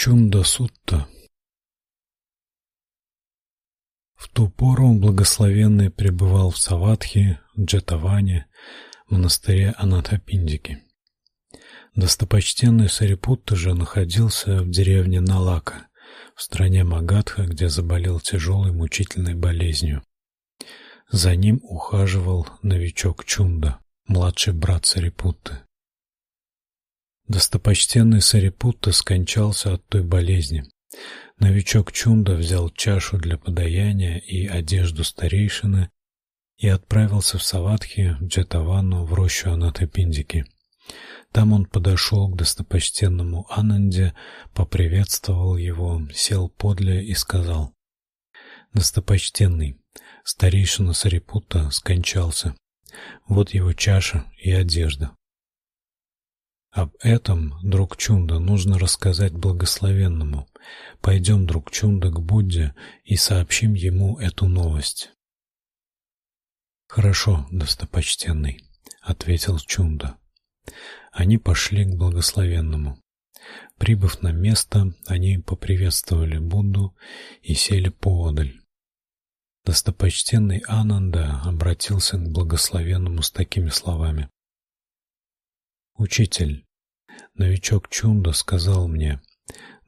Чунда Сутта В ту пору благословенный пребывал в Саватхи, Джетаване, монастыре Анатхапиндики. Достопочтенный Сарипутта же находился в деревне Налака, в стране Магадха, где заболел тяжелой мучительной болезнью. За ним ухаживал новичок Чунда, младший брат Сарипутты. Достопочтенный Сарипутта скончался от той болезни. Новичок Чунда взял чашу для подаяния и одежду старейшины и отправился в Саватхи, в Джетавану, в рощу Анатапиндики. Там он подошел к достопочтенному Ананде, поприветствовал его, сел подле и сказал: "Достопочтенный, старейшина Сарипутта скончался. Вот его чаша и одежда. Об этом, друг Чунда, нужно рассказать благословенному. Пойдем, друг Чунда, к Будде и сообщим ему эту новость. Хорошо, достопочтенный, ответил Чунда. Они пошли к благословенному. Прибыв на место, они поприветствовали Будду и сели поодаль. Достопочтенный Ананда обратился к благословенному с такими словами: Учитель, новичок Чунда сказал мне: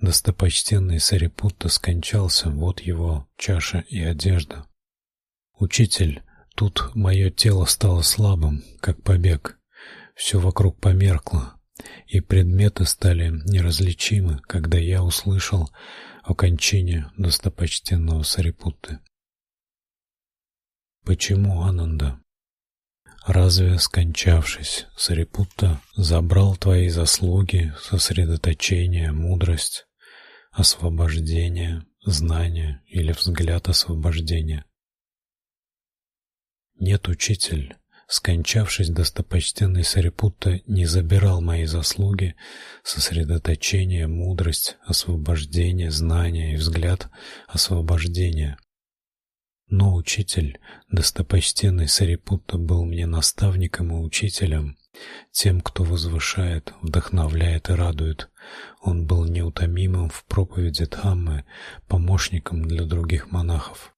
достопочтенный Сарипутта скончался, вот его чаша и одежда. Учитель, тут мое тело стало слабым, как побег. Все вокруг померкло, и предметы стали неразличимы, когда я услышал о кончине достопочтенного Сарипутты. Почему Ананда? Разве скончавшись, Сарипутта забрал твои заслуги, сосредоточение, мудрость, освобождение, знание или взгляд освобождения? Нет, учитель, скончавшись, достопочтенный Сарипутта не забирал мои заслуги, сосредоточение, мудрость, освобождение, знание и взгляд освобождения. Но учитель, достопочтенный Сарипутта, был мне наставником и учителем, тем, кто возвышает, вдохновляет и радует. Он был неутомимым в проповеди Дхаммы, помощником для других монахов.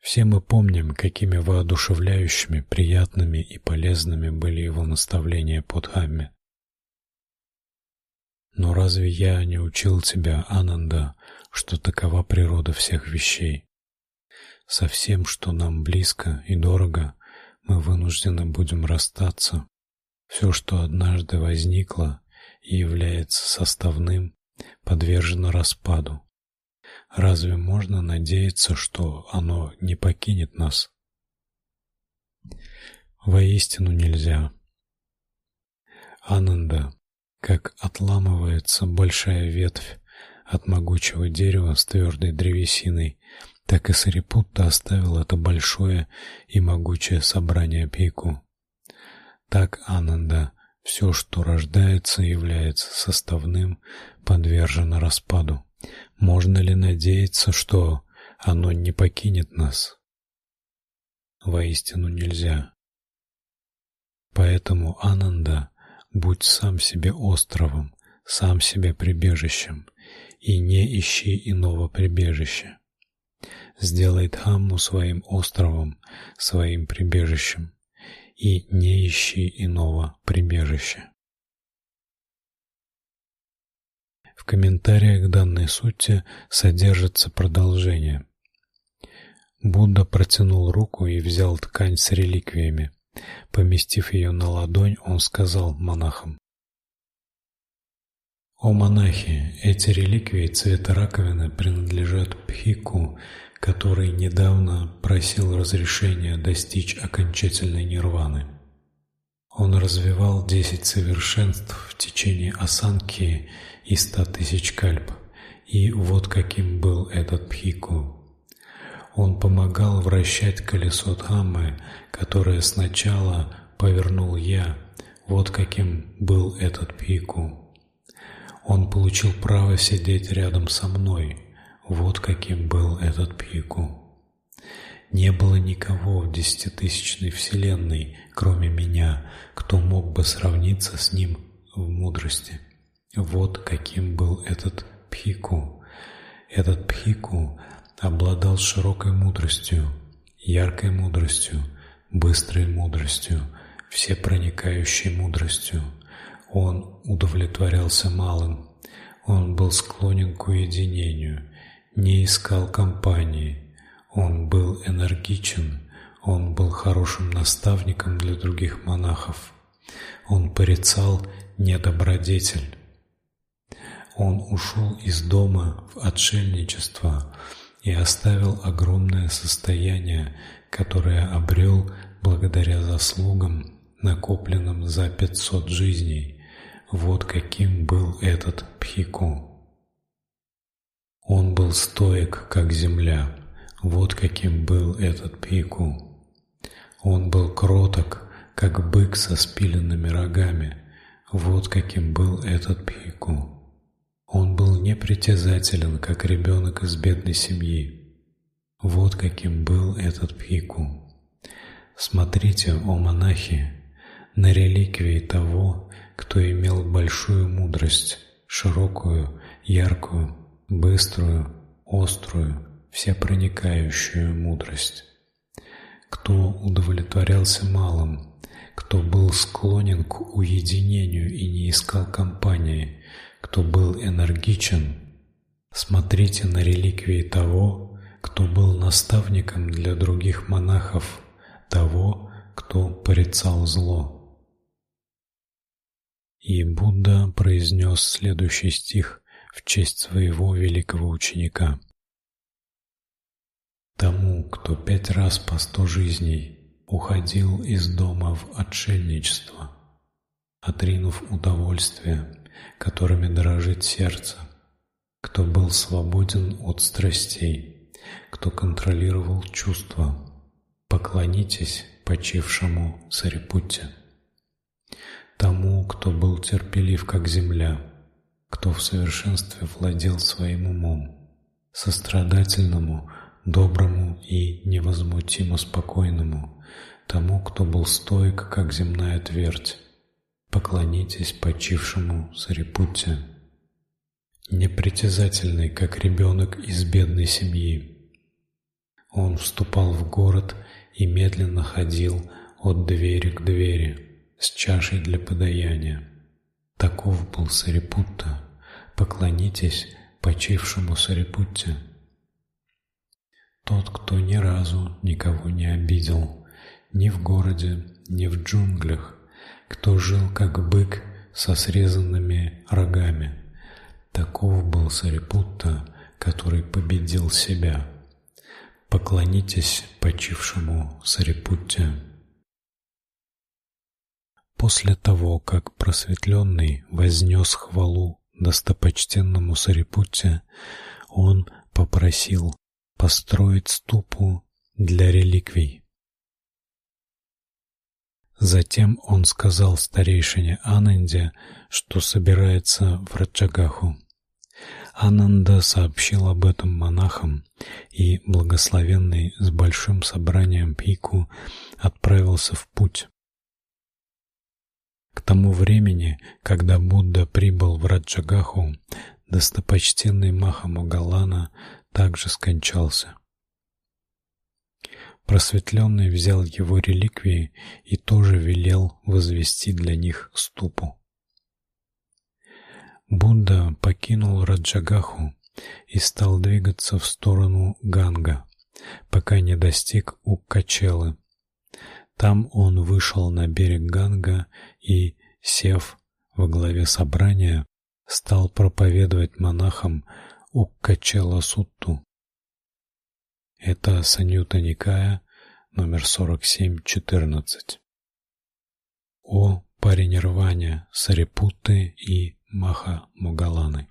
Все мы помним, какими воодушевляющими, приятными и полезными были его наставления по Дхамме. Но разве я не учил тебя, Ананда, что такова природа всех вещей? Со всем, что нам близко и дорого, мы вынуждены будем расстаться. Все, что однажды возникло и является составным, подвержено распаду. Разве можно надеяться, что оно не покинет нас? Воистину нельзя. Ананда, как отламывается большая ветвь от могучего дерева с твердой древесиной, так и Сарипутта оставил это большое и могучее собрание пику. Так Ананда все, что рождается, является составным, подвержено распаду. Можно ли надеяться, что оно не покинет нас? Воистину нельзя. Поэтому Ананда, будь сам себе островом, сам себе прибежищем, и не ищи иного прибежища. Сделай Дхамму своим островом, своим прибежищем, и не ищи иного прибежища. В комментариях к данной сути содержится продолжение. Будда протянул руку и взял ткань с реликвиями. Поместив ее на ладонь, он сказал монахам: о монахи, эти реликвии цвета раковины принадлежат Пхику, который недавно просил разрешения достичь окончательной нирваны. Он развивал десять совершенств в течение осанки и ста тысяч кальп, и вот каким был этот Пхику. Он помогал вращать колесо Дхаммы, которое сначала повернул я, вот каким был этот Пхику. Он получил право сидеть рядом со мной. Вот каким был этот Пику. Не было никого в десятитысячной вселенной, кроме меня, кто мог бы сравниться с ним в мудрости. Вот каким был этот Пхику. Этот Пхику обладал широкой мудростью, яркой мудростью, быстрой мудростью, всепроникающей мудростью. Он удовлетворялся малым. Он был склонен к уединению, не искал компании. Он был энергичен, он был хорошим наставником для других монахов. Он порицал недобродетель. Он ушел из дома в отшельничество и оставил огромное состояние, которое обрел благодаря заслугам, накопленным за 500 жизней. Вот каким был этот Пхику. Он был стоек, как земля. Вот каким был этот Пхику. Он был кроток, как бык со спиленными рогами. Вот каким был этот Пхику. Он был непритязателен, как ребенок из бедной семьи. Вот каким был этот Пхику. Смотрите, о монахи, на реликвии того, кто имел большую мудрость, широкую, яркую, быструю, острую, всепроникающую мудрость. Кто удовлетворялся малым, кто был склонен к уединению и не искал компании, кто был энергичен, смотрите на реликвии того, кто был наставником для других монахов, того, кто порицал зло. И Будда произнес следующий стих в честь своего великого ученика. Тому, кто пять раз по сто жизней уходил из дома в отшельничество, отринув удовольствие, которыми дорожит сердце, кто был свободен от страстей, кто контролировал чувства. Поклонитесь почившему Сарипутте, тому, кто был терпелив, как земля, кто в совершенстве владел своим умом, сострадательному, доброму и невозмутимо спокойному, тому, кто был стойк, как земная твердь, Поклонитесь почившему Сарипутте, непритязательный, как ребенок из бедной семьи. Он вступал в город и медленно ходил от двери к двери с чашей для подаяния. Таков был Сарипутта. Поклонитесь почившему Сарипутте. Тот, кто ни разу никого не обидел, ни в городе, ни в джунглях, кто жил как бык со срезанными рогами. Таков был Сарипутта, который победил себя. Поклонитесь почившему Сарипутте. После того, как просветленный вознес хвалу достопочтенному Сарипутте, он попросил построить ступу для реликвий. Затем он сказал старейшине Ананде, что собирается в Раджагаху. Ананда сообщил об этом монахам, и благословенный с большим собранием пику отправился в путь. К тому времени, когда Будда прибыл в Раджагаху, достопочтенный Махамогалана также скончался. Просветленный взял его реликвии и тоже велел возвести для них ступу. Будда покинул Раджагаху и стал двигаться в сторону Ганга, пока не достиг Уккачелы. Там он вышел на берег Ганга и, сев во главе собрания, стал проповедовать монахам Уккачела Сутту. Это Санюта Никая, номер 4714. О паренирване Сарипутты и Маха Мугаланы.